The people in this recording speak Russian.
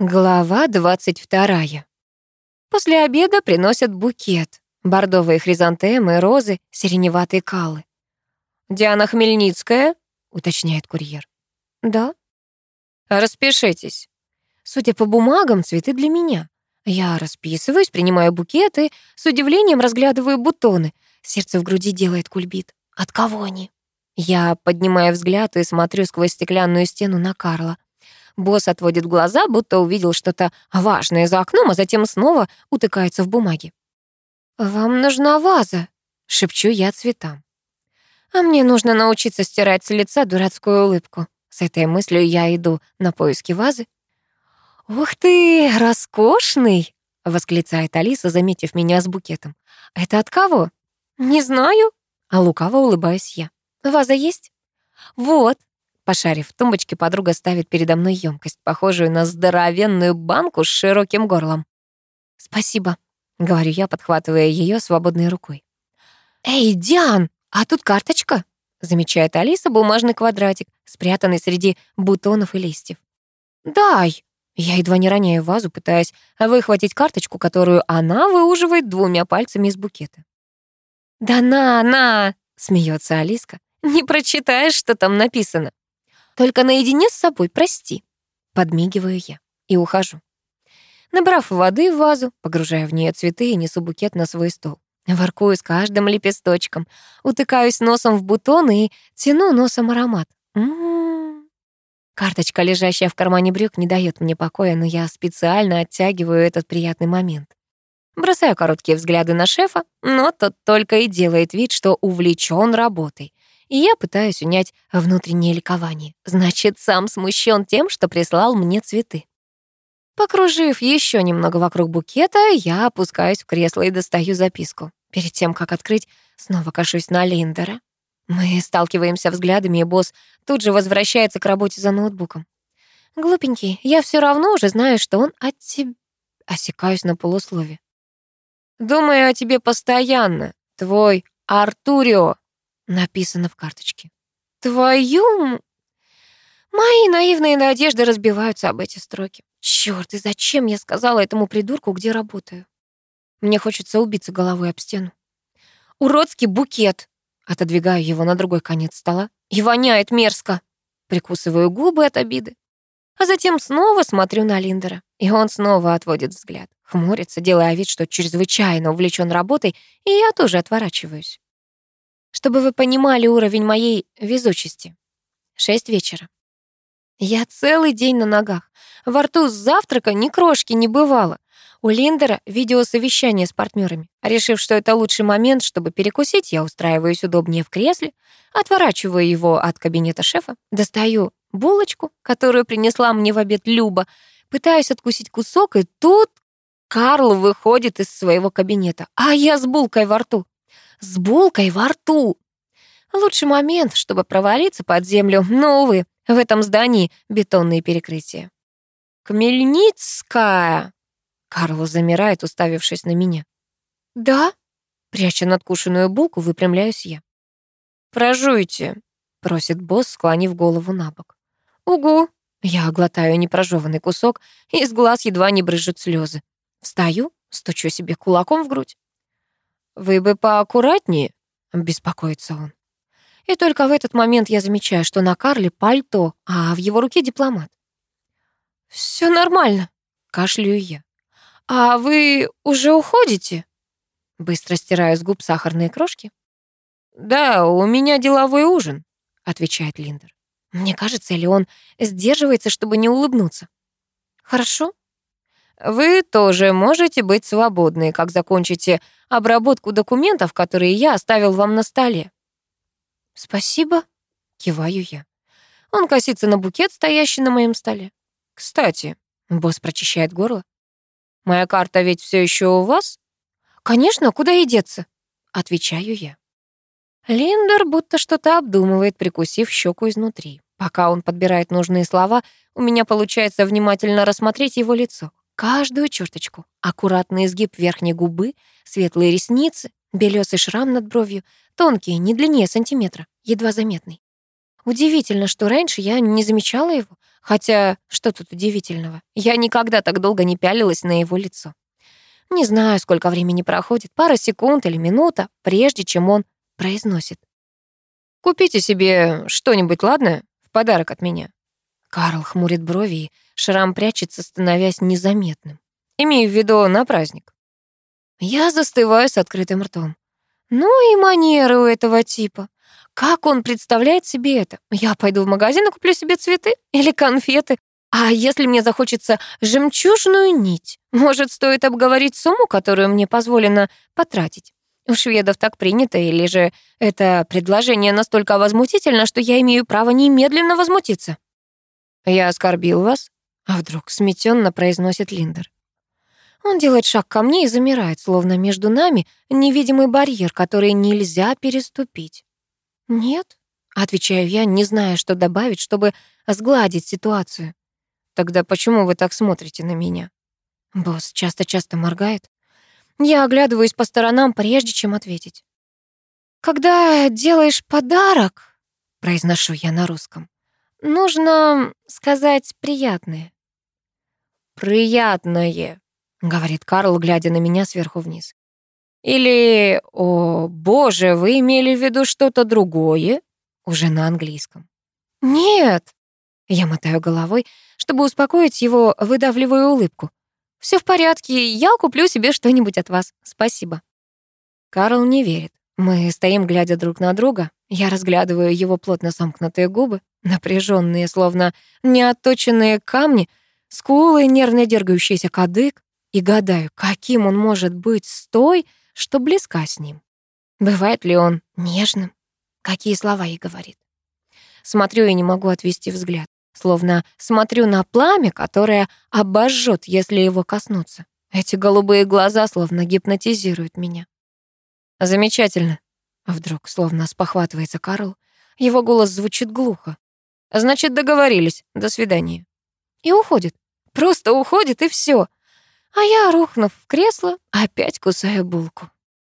Глава 22. После обеда приносят букет. Бордовые хризантемы, розы, сиреневатые калы. «Диана Хмельницкая?» — уточняет курьер. «Да». «Распишитесь». Судя по бумагам, цветы для меня. Я расписываюсь, принимаю букеты, с удивлением разглядываю бутоны. Сердце в груди делает кульбит. От кого они? Я поднимаю взгляд и смотрю сквозь стеклянную стену на Карла. Босс отводит глаза, будто увидел что-то важное за окном, а затем снова утыкается в бумаге. «Вам нужна ваза», — шепчу я цветам. «А мне нужно научиться стирать с лица дурацкую улыбку». С этой мыслью я иду на поиски вазы. «Ух ты, роскошный!» — восклицает Алиса, заметив меня с букетом. «Это от кого?» «Не знаю», — а лукаво улыбаюсь я. «Ваза есть?» «Вот», Пошарив в тумбочке, подруга ставит передо мной емкость, похожую на здоровенную банку с широким горлом. «Спасибо», — говорю я, подхватывая ее свободной рукой. «Эй, Диан, а тут карточка?» — замечает Алиса бумажный квадратик, спрятанный среди бутонов и листьев. «Дай!» Я едва не роняю вазу, пытаясь выхватить карточку, которую она выуживает двумя пальцами из букета. «Да на, на!» — смеется Алиска. «Не прочитаешь, что там написано». Только наедине с собой, прости. Подмигиваю я и ухожу. Набрав воды в вазу, погружая в нее цветы и несу букет на свой стол. Воркую с каждым лепесточком, утыкаюсь носом в бутоны и тяну носом аромат. М -м -м. Карточка, лежащая в кармане брюк, не дает мне покоя, но я специально оттягиваю этот приятный момент. Бросаю короткие взгляды на шефа, но тот только и делает вид, что увлечен работой и я пытаюсь унять внутреннее ликование. Значит, сам смущен тем, что прислал мне цветы. Покружив еще немного вокруг букета, я опускаюсь в кресло и достаю записку. Перед тем, как открыть, снова кашусь на Линдера. Мы сталкиваемся взглядами, и босс тут же возвращается к работе за ноутбуком. «Глупенький, я все равно уже знаю, что он от тебя...» Осекаюсь на полуслове. «Думаю о тебе постоянно. Твой Артурио», написано в карточке. Твою... Мои наивные надежды разбиваются об эти строки. Чёрт, и зачем я сказала этому придурку, где работаю? Мне хочется убиться головой об стену. Уродский букет. Отодвигаю его на другой конец стола. И воняет мерзко. Прикусываю губы от обиды. А затем снова смотрю на Линдера. И он снова отводит взгляд. Хмурится, делая вид, что чрезвычайно увлечен работой, и я тоже отворачиваюсь. Чтобы вы понимали уровень моей везучести. Шесть вечера. Я целый день на ногах. Во рту с завтрака ни крошки не бывало. У Линдера видеосовещание с партнерами. Решив, что это лучший момент, чтобы перекусить, я устраиваюсь удобнее в кресле, отворачиваю его от кабинета шефа, достаю булочку, которую принесла мне в обед Люба, пытаюсь откусить кусок, и тут Карл выходит из своего кабинета, а я с булкой во рту с булкой во рту. Лучший момент, чтобы провалиться под землю, но, увы, в этом здании бетонные перекрытия. «Хмельницкая!» Карл замирает, уставившись на меня. «Да?» Пряча надкушенную булку, выпрямляюсь я. «Прожуйте», — просит босс, склонив голову на бок. «Угу». Я глотаю непрожеванный кусок, и из глаз едва не брызжут слезы. Встаю, стучу себе кулаком в грудь. «Вы бы поаккуратнее», — беспокоится он. И только в этот момент я замечаю, что на Карле пальто, а в его руке дипломат. Все нормально», — кашляю я. «А вы уже уходите?» Быстро стираю с губ сахарные крошки. «Да, у меня деловой ужин», — отвечает Линдер. Мне кажется, или он сдерживается, чтобы не улыбнуться. «Хорошо», вы тоже можете быть свободны, как закончите обработку документов, которые я оставил вам на столе. Спасибо, киваю я. Он косится на букет, стоящий на моем столе. Кстати, босс прочищает горло. Моя карта ведь все еще у вас? Конечно, куда и деться? Отвечаю я. Линдер будто что-то обдумывает, прикусив щеку изнутри. Пока он подбирает нужные слова, у меня получается внимательно рассмотреть его лицо. Каждую черточку. Аккуратный изгиб верхней губы, светлые ресницы, белесый шрам над бровью, тонкий, не длиннее сантиметра, едва заметный. Удивительно, что раньше я не замечала его, Хотя, что тут удивительного? Я никогда так долго не пялилась на его лицо. Не знаю, сколько времени проходит, пара секунд или минута, прежде чем он произносит. «Купите себе что-нибудь, ладно? В подарок от меня». Карл хмурит брови, и шрам прячется, становясь незаметным. Имею в виду на праздник. Я застываю с открытым ртом. Ну и манеры у этого типа. Как он представляет себе это? Я пойду в магазин и куплю себе цветы или конфеты. А если мне захочется жемчужную нить? Может, стоит обговорить сумму, которую мне позволено потратить? У шведов так принято, или же это предложение настолько возмутительно, что я имею право немедленно возмутиться? «Я оскорбил вас?» А вдруг сметенно произносит Линдер. Он делает шаг ко мне и замирает, словно между нами невидимый барьер, который нельзя переступить. «Нет», — отвечаю я, не зная, что добавить, чтобы сгладить ситуацию. «Тогда почему вы так смотрите на меня?» Босс часто-часто моргает. Я оглядываюсь по сторонам, прежде чем ответить. «Когда делаешь подарок», — произношу я на русском, «нужно сказать приятное». «Приятное», — говорит Карл, глядя на меня сверху вниз. «Или, о, боже, вы имели в виду что-то другое?» Уже на английском. «Нет», — я мотаю головой, чтобы успокоить его, выдавливаю улыбку. Все в порядке, я куплю себе что-нибудь от вас. Спасибо». Карл не верит. Мы стоим, глядя друг на друга. Я разглядываю его плотно сомкнутые губы, напряженные, словно неотточенные камни, скулы, нервно дергающийся кадык, и гадаю, каким он может быть с той, что близка с ним. Бывает ли он нежным? Какие слова ей говорит? Смотрю и не могу отвести взгляд словно смотрю на пламя, которое обожжет, если его коснуться. Эти голубые глаза словно гипнотизируют меня. Замечательно. Вдруг словно спохватывается Карл. Его голос звучит глухо. Значит, договорились. До свидания. И уходит. Просто уходит, и все. А я, рухнув в кресло, опять кусаю булку.